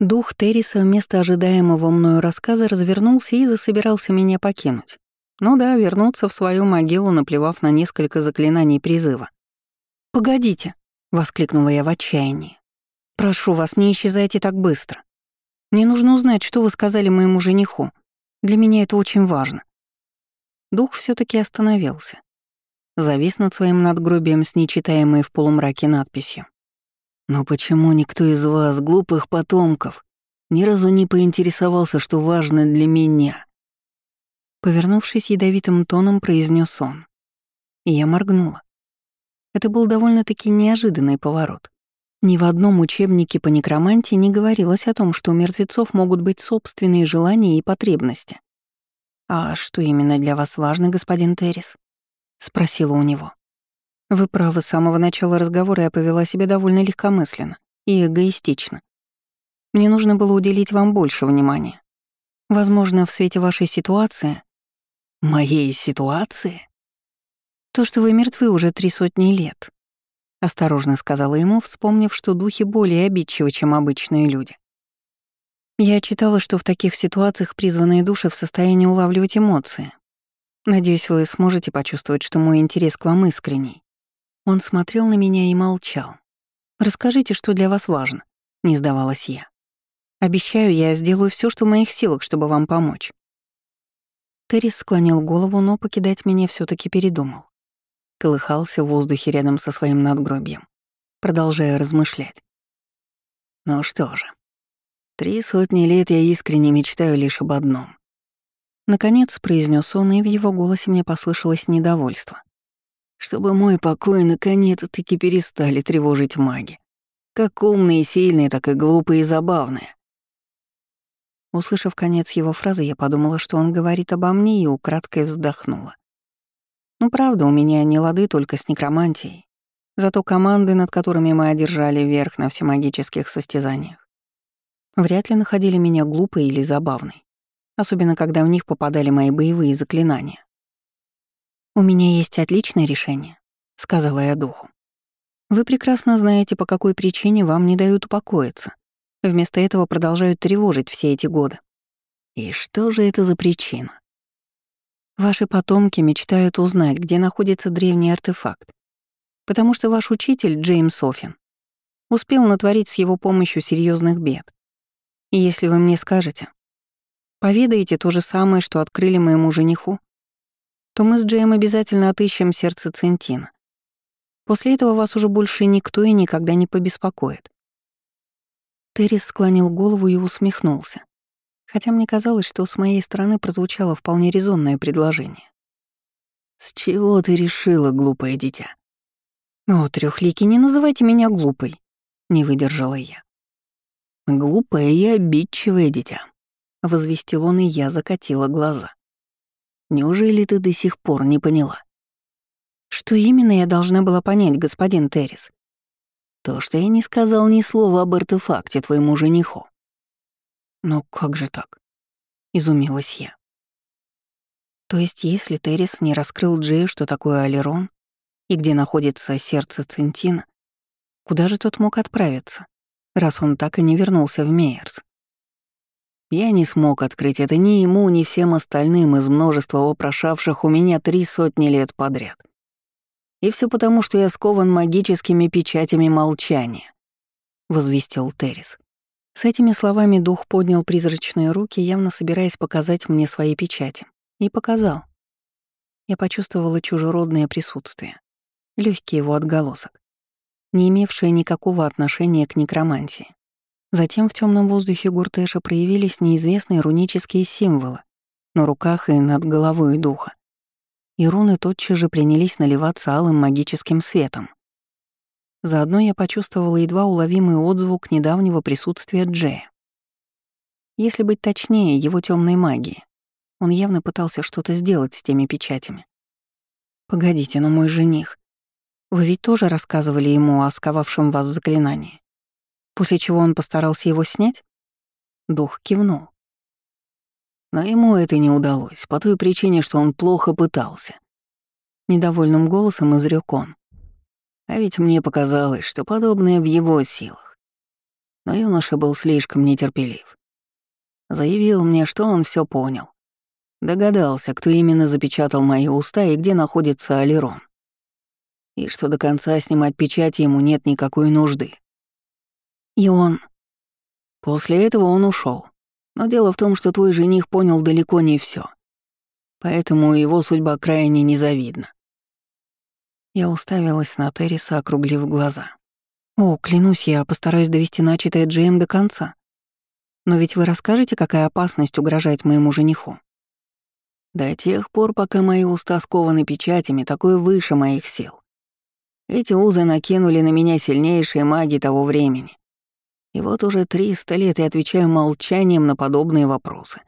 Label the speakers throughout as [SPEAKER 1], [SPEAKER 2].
[SPEAKER 1] Дух Терриса вместо ожидаемого мною рассказа развернулся и засобирался меня покинуть. Ну да, вернуться в свою могилу, наплевав на несколько заклинаний призыва. «Погодите!» — воскликнула я в отчаянии. «Прошу вас, не исчезайте так быстро. Мне нужно узнать, что вы сказали моему жениху. Для меня это очень важно». Дух все таки остановился. Завис над своим надгробием с нечитаемой в полумраке надписью. Но почему никто из вас, глупых потомков, ни разу не поинтересовался, что важно для меня? Повернувшись ядовитым тоном, произнес он. И я моргнула. Это был довольно-таки неожиданный поворот. Ни в одном учебнике по некромантии не говорилось о том, что у мертвецов могут быть собственные желания и потребности. «А что именно для вас важно, господин Террис?» — спросила у него. Вы правы, с самого начала разговора я повела себя довольно легкомысленно и эгоистично. Мне нужно было уделить вам больше внимания. Возможно, в свете вашей ситуации... Моей ситуации? То, что вы мертвы уже три сотни лет. Осторожно сказала ему, вспомнив, что духи более обидчивы, чем обычные люди. Я читала, что в таких ситуациях призванные души в состоянии улавливать эмоции. Надеюсь, вы сможете почувствовать, что мой интерес к вам искренний. Он смотрел на меня и молчал. «Расскажите, что для вас важно», — не сдавалась я. «Обещаю, я сделаю все, что в моих силах, чтобы вам помочь». Террис склонил голову, но покидать меня все таки передумал. Колыхался в воздухе рядом со своим надгробием, продолжая размышлять. Ну что же, три сотни лет я искренне мечтаю лишь об одном. Наконец произнес он, и в его голосе мне послышалось недовольство чтобы мой покой наконец-таки перестали тревожить маги. Как умные и сильные, так и глупые и забавные. Услышав конец его фразы, я подумала, что он говорит обо мне, и украдкой вздохнула. Ну правда, у меня не лады только с некромантией. Зато команды, над которыми мы одержали верх на всемагических состязаниях, вряд ли находили меня глупой или забавной, особенно когда в них попадали мои боевые заклинания. «У меня есть отличное решение», — сказала я духу. «Вы прекрасно знаете, по какой причине вам не дают упокоиться. Вместо этого продолжают тревожить все эти годы. И что же это за причина? Ваши потомки мечтают узнать, где находится древний артефакт. Потому что ваш учитель, Джеймс Оффин, успел натворить с его помощью серьезных бед. И если вы мне скажете, поведаете то же самое, что открыли моему жениху, то мы с Джеем обязательно отыщем сердце Центина. После этого вас уже больше никто и никогда не побеспокоит. Террис склонил голову и усмехнулся, хотя мне казалось, что с моей стороны прозвучало вполне резонное предложение. «С чего ты решила, глупое дитя?» «О, трёхлики, не называйте меня глупой», — не выдержала я. «Глупое и обидчивое дитя», — возвестил он, и я закатила глаза. Неужели ты до сих пор не поняла? Что именно я должна была понять, господин Террис? То, что я не сказал ни слова об артефакте твоему жениху. Но как же так? Изумилась я. То есть, если Террис не раскрыл Джею, что такое Алерон, и где находится сердце Центина, куда же тот мог отправиться, раз он так и не вернулся в Мейерс? Я не смог открыть это ни ему, ни всем остальным из множества вопрошавших у меня три сотни лет подряд. И все потому, что я скован магическими печатями молчания, — возвестил Террис. С этими словами дух поднял призрачные руки, явно собираясь показать мне свои печати. И показал. Я почувствовала чужеродное присутствие, легкий его отголосок, не имевшее никакого отношения к некромантии. Затем в темном воздухе Гуртеша проявились неизвестные рунические символы на руках и над головой духа. И руны тотчас же принялись наливаться алым магическим светом. Заодно я почувствовала едва уловимый отзвук недавнего присутствия Джея. Если быть точнее, его темной магии. Он явно пытался что-то сделать с теми печатями. «Погодите, но мой жених. Вы ведь тоже рассказывали ему о сковавшем вас заклинании?» После чего он постарался его снять? Дух кивнул. Но ему это не удалось, по той причине, что он плохо пытался. Недовольным голосом изрек он. А ведь мне показалось, что подобное в его силах.
[SPEAKER 2] Но юноша был слишком нетерпелив. Заявил мне, что он все понял. Догадался, кто именно запечатал мои уста и где находится Алирон. И что до конца снимать печати ему нет никакой нужды.
[SPEAKER 1] И он...
[SPEAKER 2] После этого он ушел. Но дело в том, что твой жених понял далеко не все, Поэтому его судьба крайне незавидна.
[SPEAKER 1] Я уставилась на Терриса, округлив глаза. «О, клянусь, я постараюсь довести начатое Джейм до конца. Но ведь вы расскажете, какая опасность угрожает моему жениху?»
[SPEAKER 2] До тех пор, пока мои уста скованы печатями, такое выше моих сил. Эти узы накинули на меня сильнейшие маги того времени. И вот уже триста лет я отвечаю молчанием на подобные вопросы.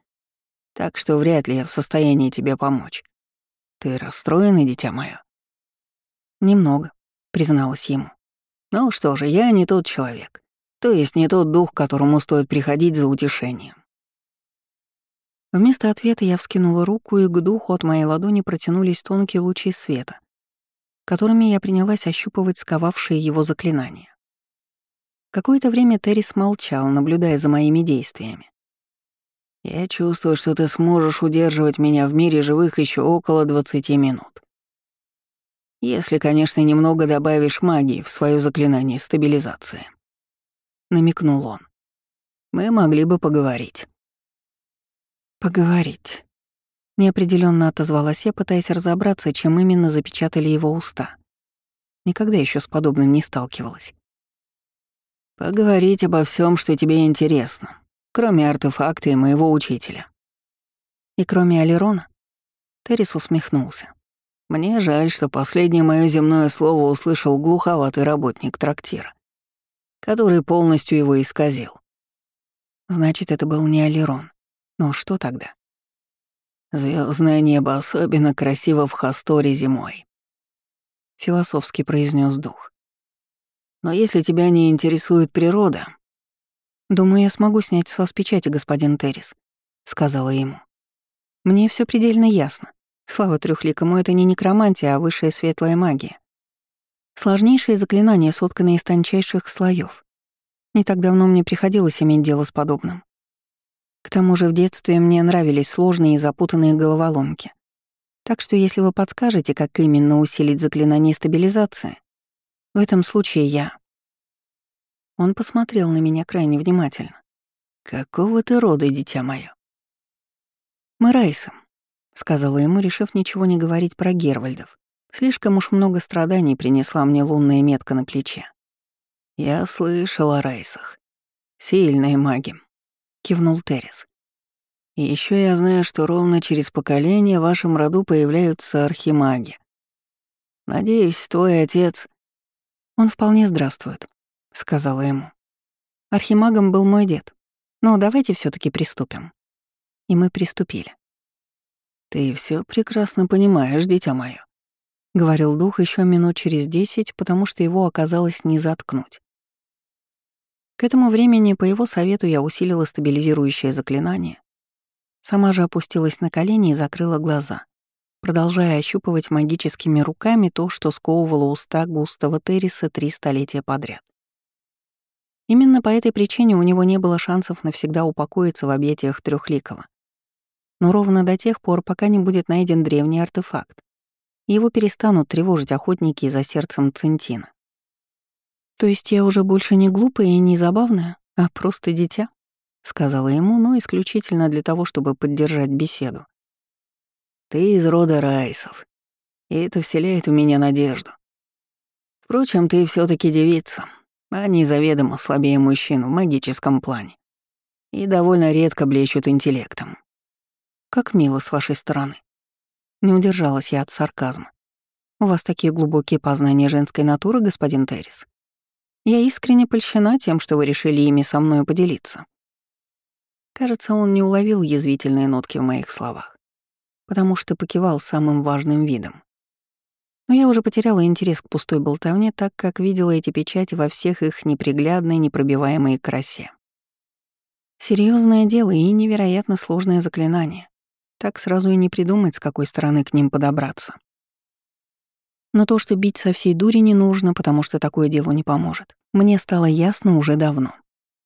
[SPEAKER 2] Так что вряд ли я в состоянии тебе помочь. Ты расстроена, дитя мое?
[SPEAKER 1] Немного, призналась ему.
[SPEAKER 2] Ну что же, я не тот человек. То есть не тот дух, которому стоит приходить за утешением.
[SPEAKER 1] Вместо ответа я вскинула руку, и к духу от моей ладони протянулись тонкие лучи света, которыми я принялась ощупывать сковавшие его заклинания. Какое-то время Террис молчал, наблюдая за моими действиями.
[SPEAKER 2] «Я чувствую, что ты сможешь удерживать меня в мире живых еще около 20 минут. Если, конечно, немного добавишь магии в свое заклинание стабилизации. Намекнул он. Мы могли бы поговорить.
[SPEAKER 1] Поговорить. Неопределенно отозвалась я, пытаясь разобраться, чем именно запечатали его уста. Никогда еще с подобным не сталкивалась.
[SPEAKER 2] Поговорить обо всем, что тебе интересно, кроме артефакта и моего учителя.
[SPEAKER 1] И кроме Алерона? Террис усмехнулся.
[SPEAKER 2] Мне жаль, что последнее мое земное слово услышал глуховатый работник трактира, который полностью его исказил.
[SPEAKER 1] Значит, это был не Алерон. Но что тогда?
[SPEAKER 2] Звездное небо особенно красиво в Хасторе зимой.
[SPEAKER 1] Философски произнес дух.
[SPEAKER 2] Но если тебя не интересует природа...
[SPEAKER 1] Думаю, я смогу снять с вас печати, господин Террис, сказала ему. Мне все предельно ясно. Слава трехликому, это не некромантия, а высшая светлая магия. Сложнейшие заклинания, сотканные из тончайших слоев. Не так давно мне приходилось иметь дело с подобным. К тому же в детстве мне нравились сложные и запутанные головоломки. Так что если вы подскажете, как именно усилить заклинание стабилизации, в этом случае я... Он посмотрел на меня крайне внимательно.
[SPEAKER 2] «Какого ты рода, дитя мое?
[SPEAKER 1] «Мы Райса», — сказала ему, решив ничего не говорить про Гервальдов. Слишком уж много страданий принесла мне лунная метка на плече.
[SPEAKER 2] «Я слышал о Райсах. Сильные маги», — кивнул Террис. «И еще я знаю, что ровно через поколение в вашем роду появляются архимаги. Надеюсь, твой отец...»
[SPEAKER 1] «Он вполне здравствует», — сказала ему. Архимагом был мой дед. Но давайте все таки приступим. И мы приступили.
[SPEAKER 2] «Ты все прекрасно понимаешь, дитя мое», — говорил дух еще минут через десять, потому что его оказалось не заткнуть.
[SPEAKER 1] К этому времени по его совету я усилила стабилизирующее заклинание, сама же опустилась на колени и закрыла глаза продолжая ощупывать магическими руками то, что сковывало уста Густава Терриса три столетия подряд. Именно по этой причине у него не было шансов навсегда упокоиться в объятиях Трехликова. Но ровно до тех пор, пока не будет найден древний артефакт, его перестанут тревожить охотники за сердцем Центина. «То есть я уже больше не глупая и не забавная, а просто дитя?» — сказала ему, но исключительно для того, чтобы поддержать беседу.
[SPEAKER 2] Ты из рода Райсов, и это вселяет в меня надежду. Впрочем, ты все таки девица, а не заведомо слабее мужчин в магическом плане. И довольно редко блещут интеллектом.
[SPEAKER 1] Как мило с вашей стороны. Не удержалась я от сарказма. У вас такие глубокие познания женской натуры, господин Террис. Я искренне польщена тем, что вы решили ими со мной поделиться. Кажется, он не уловил язвительные нотки в моих словах потому что покивал самым важным видом. Но я уже потеряла интерес к пустой болтовне, так как видела эти печати во всех их неприглядной, непробиваемой красе. Серьезное дело и невероятно сложное заклинание. Так сразу и не придумать, с какой стороны к ним подобраться. Но то, что бить со всей дури не нужно, потому что такое делу не поможет, мне стало ясно уже давно.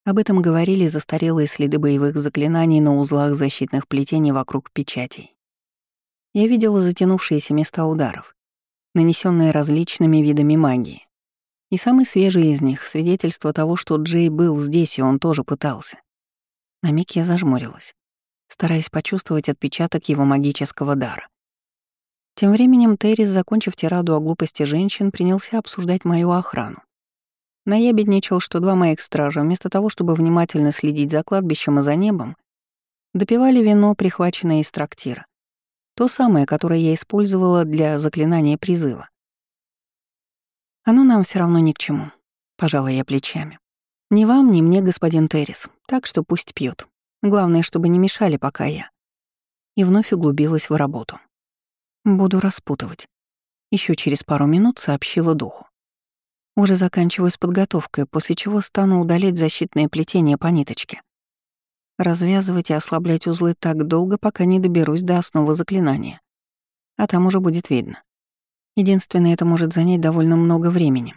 [SPEAKER 1] Об этом говорили застарелые следы боевых заклинаний на узлах защитных плетений вокруг печатей. Я видела затянувшиеся места ударов, нанесенные различными видами магии. И самый свежий из них — свидетельство того, что Джей был здесь, и он тоже пытался. На миг я зажмурилась, стараясь почувствовать отпечаток его магического дара. Тем временем Террис, закончив тираду о глупости женщин, принялся обсуждать мою охрану. Наябедничал, что два моих стража, вместо того, чтобы внимательно следить за кладбищем и за небом, допивали вино, прихваченное из трактира. То самое, которое я использовала для заклинания призыва. Оно нам все равно ни к чему, пожала я плечами. Ни вам, ни мне, господин Террис, так что пусть пьют. Главное, чтобы не мешали, пока я. И вновь углубилась в работу. Буду распутывать. Еще через пару минут сообщила духу. Уже заканчиваю с подготовкой, после чего стану удалять защитное плетение по ниточке. Развязывать и ослаблять узлы так долго, пока не доберусь до основы заклинания. А там уже будет видно. Единственное, это может занять довольно много времени.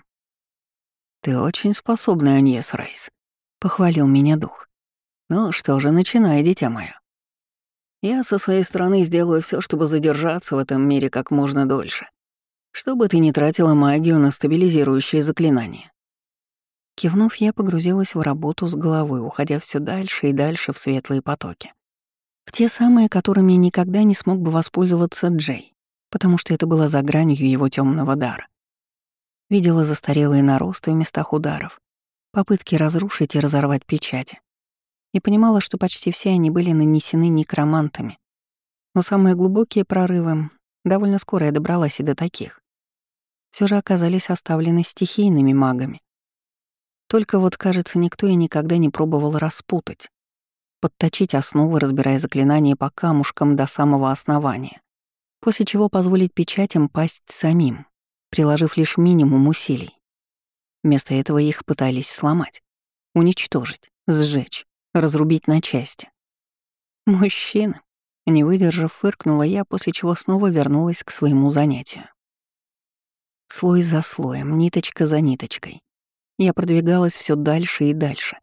[SPEAKER 2] «Ты очень способный, Аньес Райс», — похвалил меня дух. «Ну что же, начинай, дитя мое. Я со своей стороны сделаю все, чтобы задержаться в этом мире как можно дольше. Чтобы ты не тратила магию на стабилизирующие заклинания. Кивнув, я погрузилась в работу с головой, уходя все дальше и дальше в светлые потоки. В те самые, которыми никогда не смог бы воспользоваться Джей, потому что это было за гранью его темного дара. Видела застарелые наросты в местах ударов, попытки разрушить и разорвать печати, и понимала, что почти все они были нанесены некромантами. Но самые глубокие прорывы, довольно скоро я добралась и до таких, все же оказались оставлены стихийными магами. Только вот, кажется, никто и никогда не пробовал распутать, подточить основы, разбирая заклинания по камушкам до самого основания, после чего позволить печатям пасть самим, приложив лишь минимум усилий. Вместо этого их пытались сломать, уничтожить, сжечь разрубить на части. Мужчина. Не выдержав, фыркнула я, после чего снова вернулась к своему занятию. Слой за слоем, ниточка за ниточкой. Я продвигалась все дальше и дальше,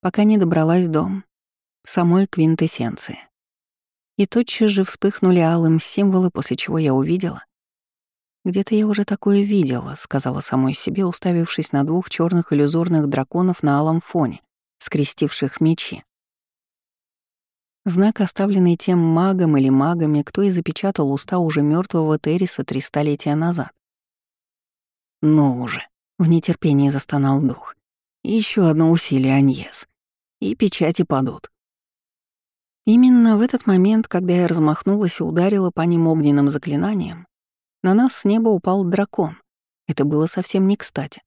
[SPEAKER 2] пока не добралась до самой квинтэссенции. И тотчас же вспыхнули алым символы, после чего я увидела. «Где-то я уже такое видела», — сказала самой себе, уставившись на двух черных иллюзорных драконов на алом фоне, скрестивших мечи. Знак, оставленный тем магом или магами, кто и запечатал уста уже мертвого Терриса три столетия назад. «Ну уже!» — в нетерпении застонал дух. Еще одно усилие, Аньес. И печати падут. Именно в этот момент, когда я размахнулась и ударила по ним огненным заклинанием, на нас с неба упал дракон. Это было совсем не кстати.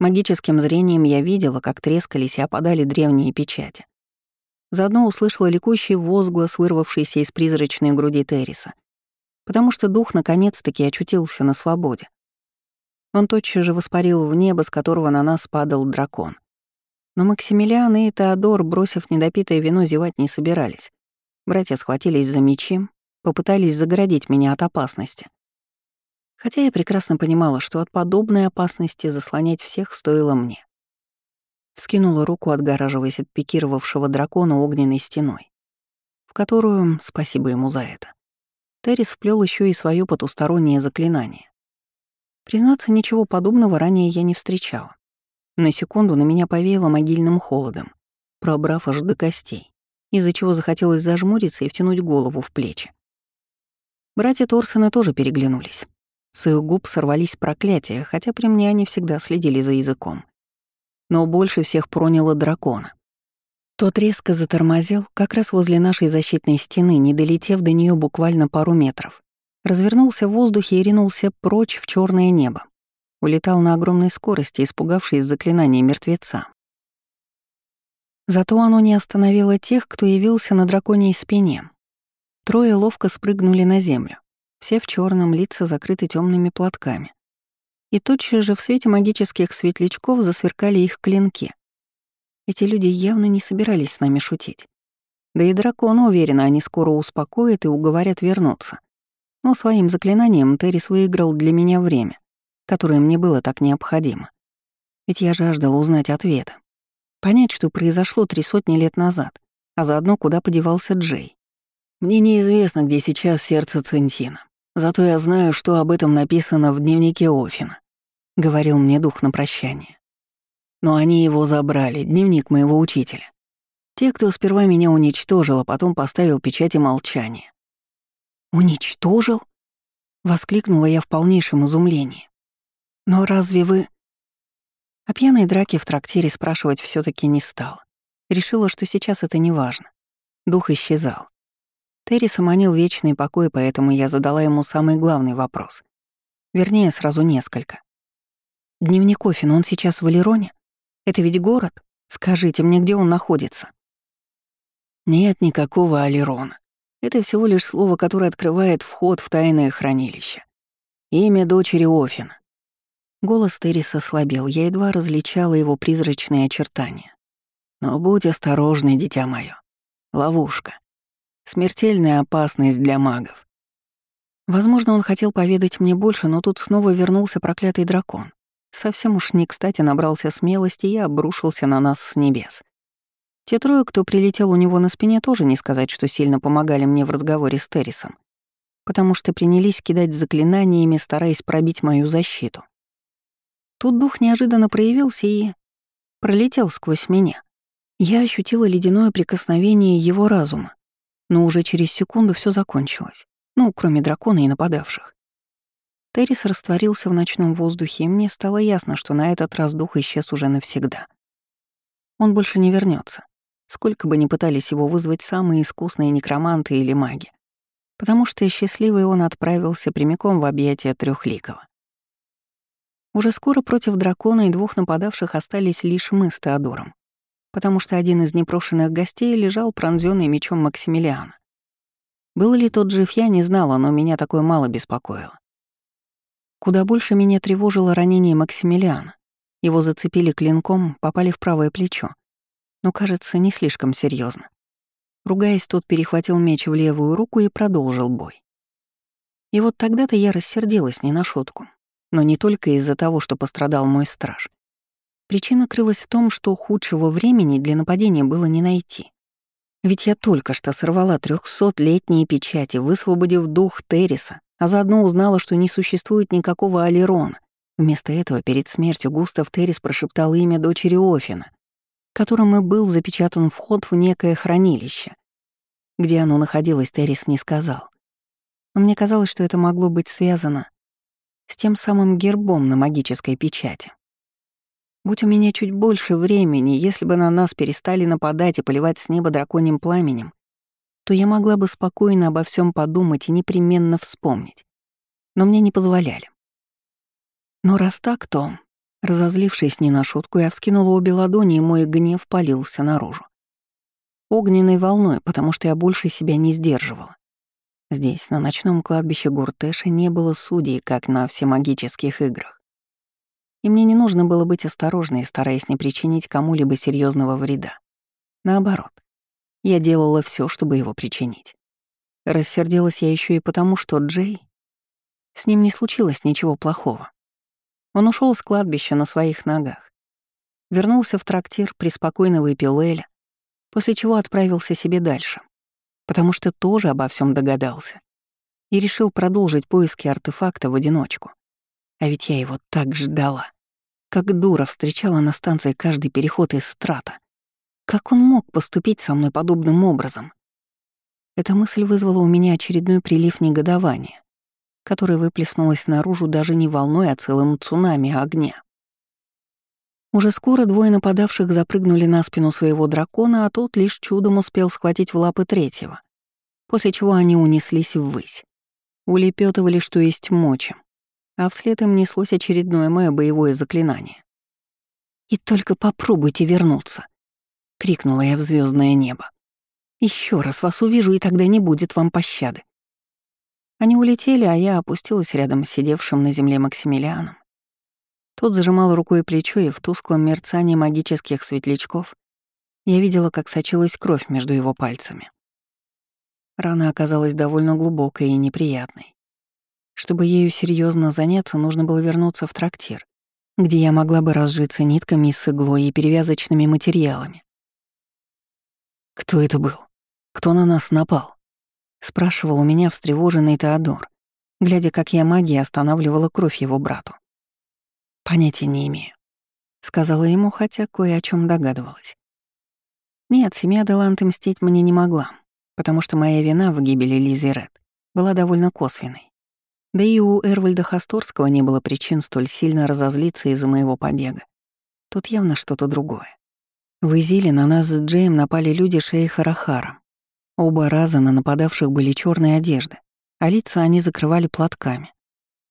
[SPEAKER 2] Магическим зрением я видела, как трескались и опадали древние печати. Заодно услышала ликующий возглас, вырвавшийся из призрачной груди Терриса, потому что дух наконец-таки очутился на свободе. Он тотчас же воспарил в небо, с которого на нас падал дракон. Но Максимилиан и Теодор, бросив недопитое вино, зевать не собирались. Братья схватились за мечи, попытались загородить меня от опасности. Хотя я прекрасно понимала, что от подобной опасности заслонять всех стоило мне. Вскинула руку, отгораживаясь от пикировавшего дракона огненной стеной, в которую, спасибо ему за это, Террис вплел еще и свое потустороннее заклинание. Признаться, ничего подобного ранее я не встречала. На секунду на меня повеяло могильным холодом, пробрав аж до костей, из-за чего захотелось зажмуриться и втянуть голову в плечи. Братья Торсены тоже переглянулись. С их губ сорвались проклятия, хотя при мне они всегда следили за языком. Но больше всех проняло дракона. Тот резко затормозил как раз возле нашей защитной стены, не долетев до нее буквально пару метров. Развернулся в воздухе и ринулся прочь в черное небо. Улетал на огромной скорости, испугавшись заклинания мертвеца. Зато оно не остановило тех, кто явился на драконьей спине. Трое ловко спрыгнули на землю. Все в черном, лица закрыты темными платками. И тотчас же в свете магических светлячков засверкали их клинки. Эти люди явно не собирались с нами шутить. Да и дракон, уверенно, они скоро успокоят и уговорят вернуться. Но своим заклинанием Террис выиграл для меня время, которое мне было так необходимо. Ведь я жаждал узнать ответа.
[SPEAKER 1] Понять, что произошло три сотни лет назад, а заодно куда подевался Джей.
[SPEAKER 2] Мне неизвестно, где сейчас сердце Центина. Зато я знаю, что об этом написано в дневнике Офина», — говорил мне дух на прощание. Но они его забрали, дневник моего учителя. Те, кто сперва меня уничтожил, а потом поставил печати молчания.
[SPEAKER 1] «Уничтожил?» — воскликнула я в полнейшем изумлении. «Но разве вы...» О пьяной драке в трактире спрашивать все таки не стала. Решила, что сейчас это не важно. Дух исчезал. Терри самонил вечный покой, поэтому я задала ему самый главный вопрос. Вернее, сразу несколько. «Дневник Офин, он сейчас в Алероне? Это ведь город? Скажите мне, где он находится?»
[SPEAKER 2] Нет никакого Алерона. Это всего лишь слово, которое открывает вход в тайное хранилище. Имя дочери Офина.
[SPEAKER 1] Голос Терриса слабел, я едва различала его призрачные очертания.
[SPEAKER 2] Но будь осторожный, дитя мое. Ловушка. Смертельная опасность для магов.
[SPEAKER 1] Возможно, он хотел поведать мне больше, но тут снова вернулся проклятый дракон. Совсем уж не кстати набрался смелости и обрушился на нас с небес. Те трое, кто прилетел у него на спине, тоже не сказать, что сильно помогали мне в разговоре с Террисом, потому что принялись кидать заклинаниями, стараясь пробить мою защиту. Тут дух неожиданно проявился и пролетел сквозь меня. Я ощутила ледяное прикосновение его разума, но уже через секунду все закончилось, ну, кроме дракона и нападавших. Террис растворился в ночном воздухе, и мне стало ясно, что на этот раз дух исчез уже навсегда. Он больше не вернется сколько бы ни пытались его вызвать самые искусные некроманты или маги, потому что счастливый он отправился прямиком в объятия Трехликова. Уже скоро против дракона и двух нападавших остались лишь мы с Теодором, потому что один из непрошенных гостей лежал пронзённый мечом Максимилиана. Был ли тот жив, я не знала, но меня такое мало беспокоило. Куда больше меня тревожило ранение Максимилиана. Его зацепили клинком, попали в правое плечо но, кажется, не слишком серьезно. Ругаясь, тот перехватил меч в левую руку и продолжил бой. И вот тогда-то я рассердилась не на шутку, но не только из-за того, что пострадал мой страж. Причина крылась в том, что худшего времени для нападения было не найти. Ведь я только что сорвала трехсотлетние печати, высвободив дух Терриса, а заодно узнала, что не существует никакого Алерона. Вместо этого перед смертью Густав Террис прошептал имя дочери Офина — которым и был запечатан вход в некое хранилище. Где оно находилось, Террис не сказал. Но мне казалось, что это могло быть связано с тем самым гербом на магической печати. Будь у меня чуть больше времени, если бы на нас перестали нападать и поливать с неба драконьим пламенем, то я могла бы спокойно обо всем подумать и непременно вспомнить. Но мне не позволяли. Но раз так, то Разозлившись не на шутку, я вскинула обе ладони, и мой гнев полился наружу. Огненной волной, потому что я больше себя не сдерживала. Здесь, на ночном кладбище Гуртеша, не было судей, как на всемагических играх. И мне не нужно было быть осторожной, стараясь не причинить кому-либо серьезного вреда. Наоборот, я делала все, чтобы его причинить. Рассердилась я еще и потому, что Джей... С ним не случилось ничего плохого. Он ушел с кладбища на своих ногах. Вернулся в трактир, преспокойно выпил Эля, после чего отправился себе дальше, потому что тоже обо всем догадался и решил продолжить поиски артефакта в одиночку. А ведь я его так ждала. Как дура встречала на станции каждый переход из страта. Как он мог поступить со мной подобным образом? Эта мысль вызвала у меня очередной прилив негодования которая выплеснулась наружу даже не волной, а целым цунами огня. Уже скоро двое нападавших запрыгнули на спину своего дракона, а тот лишь чудом успел схватить в лапы третьего, после чего они унеслись ввысь. Улепетывали, что есть мочи, а вслед им неслось очередное мое боевое заклинание. «И только попробуйте вернуться!» — крикнула я в звездное небо. Еще раз вас увижу, и тогда не будет вам пощады. Они улетели, а я опустилась рядом с сидевшим на земле Максимилианом. Тот зажимал рукой плечо, и в тусклом мерцании магических светлячков я видела, как сочилась кровь между его пальцами. Рана оказалась довольно глубокой и неприятной. Чтобы ею серьезно заняться, нужно было вернуться в трактир где я могла бы разжиться нитками с иглой и перевязочными материалами.
[SPEAKER 2] «Кто это был? Кто на нас напал?» — спрашивал у меня встревоженный Теодор, глядя, как я магией останавливала кровь его брату.
[SPEAKER 1] «Понятия не имею», — сказала ему, хотя кое о чем догадывалась. Нет, семья Деланты мстить мне не могла, потому что моя вина в гибели Лизи Ред была довольно косвенной. Да и у Эрвальда Хасторского не было причин столь сильно разозлиться из-за моего побега. Тут явно что-то другое. В Изиле на нас с Джейм напали люди шейха Рахара. Оба раза на нападавших были черные одежды, а лица они закрывали платками.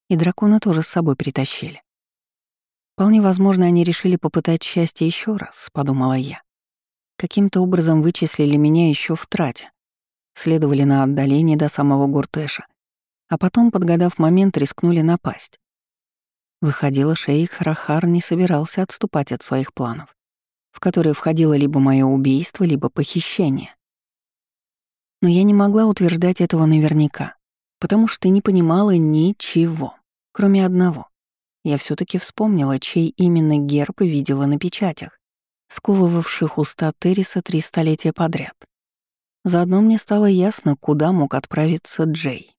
[SPEAKER 1] И дракона тоже с собой притащили. Вполне возможно, они решили попытать счастье еще раз, подумала я. Каким-то образом вычислили меня еще в трате. Следовали на отдаление до самого Гуртеша а потом, подгадав момент, рискнули напасть. Выходило, шейх Рахар не собирался отступать от своих планов, в которые входило либо мое убийство, либо похищение. Но я не могла утверждать этого наверняка, потому что не понимала ничего, кроме одного. Я все таки вспомнила, чей именно герб видела на печатях, сковывавших уста Терриса три столетия подряд. Заодно мне стало ясно, куда мог отправиться Джей.